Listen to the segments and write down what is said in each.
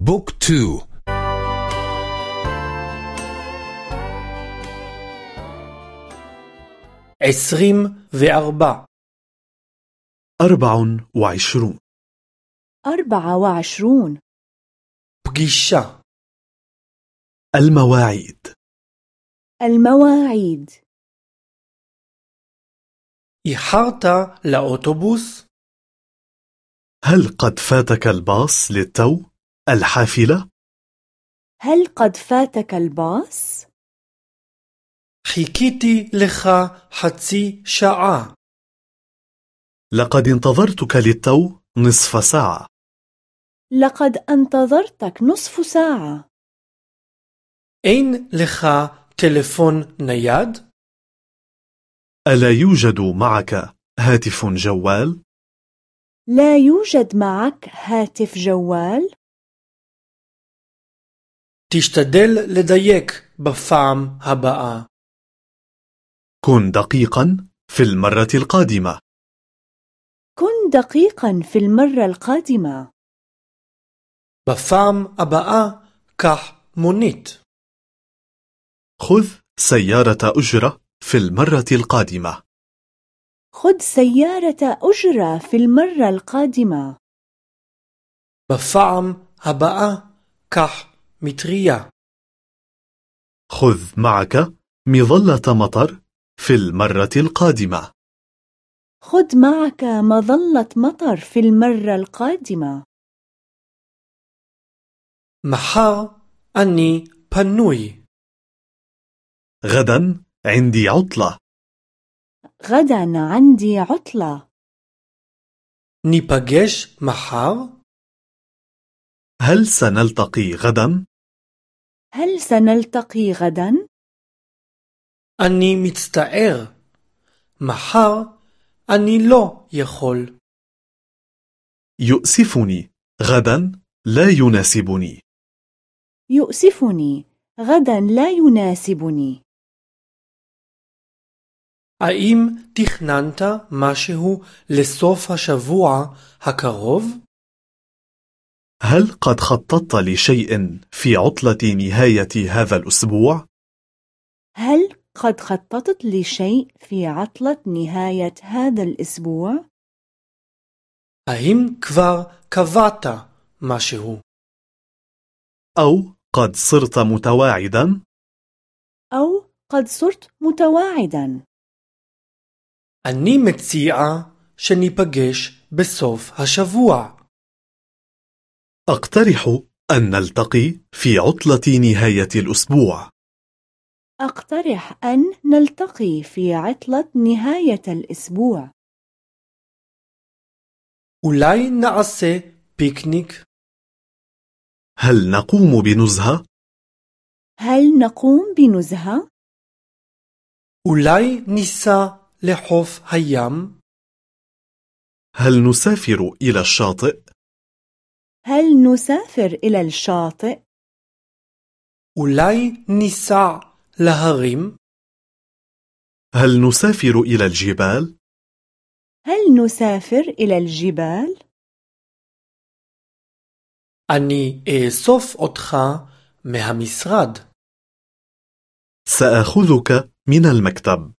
بوك تو. عسرين وأربع أربع وعشرون. أربعة وعشرون. بجيشة المواعيد. المواعيد. إحرت لأوتوبوس؟ هل قد فاتك الباص للتو؟ الحافلة؟ هل قد فاتك الباص؟ حكيتي لخا حتسي شعاع لقد انتظرتك للتو نصف ساعة لقد انتظرتك نصف ساعة أين لخا تلفون نياد؟ ألا يوجد معك هاتف جوال؟ لا يوجد معك هاتف جوال؟ תשתדל לדייק בפעם הבאה. كن دقيقا في المرة القادمة كن دقيقا في المرة القادمة. בפעם הבאה קח מונית. خذ سيارة أجرة في المرة القادمة خذ سيارة أجرة في المرة القادمة. בפעם הבאה קח مترية. خذ معك مظلة مطر في المرة القادمة. خذ معك مظلة مطر في المرة القادمة. محا أني بنوي. غدا عندي عطلة. غدا عندي عطلة. نيباجيش محار؟ هل سنلتقي غدا؟ هل سنلتقي غدا؟ אני מצטער. מחר אני לא יכול. يؤسفني غدا لا يناسبني يؤسفني. غدا لا يناسبني. האם תכננת משהו לסוף השבוע הקרוב? هل قد خططت لشيء في عطلة نهاية هذا الأسبوع؟ هل قد خططت لشيء في عطلة نهاية هذا الأسبوع؟ האם כבר קבעת משהו? أو قد صرت متواعدا؟ أو قد صرت متواعدا. אני מציעה שניפגש בסוף השבוע. أقترح أن نلتقي في عطلة نهاية الأسبوع. أقترح أن نلتقي في عطلة نهاية الأسبوع. أولاي نعسي بيكنيك؟ هل نقوم بنزهة؟ هل نقوم بنزهة؟ أولاي نسا لحوف هيام؟ هل نسافر إلى الشاطئ؟ هل نسافر إلى الشاطئ؟ אולי ניסע להרים? هل نسافر إلى الجبال؟ هل نسافر إلى الجبال؟ אני אאסוף אותך מהמשרד. سأخذك من المكتب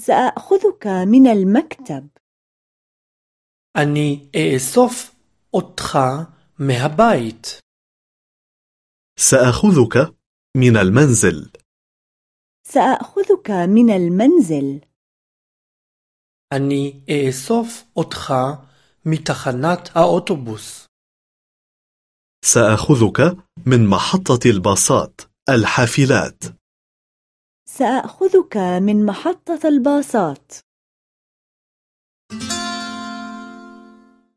سأخذك من المكتب. אני אאסוף אותך מהבית. سأخذك من المنزل سأخذك من المنزل. אני אאסוף אותך מתחנת האוטובוס. سأخذك من محطة الباصات الحافلات سأخذك من محطة الباصات.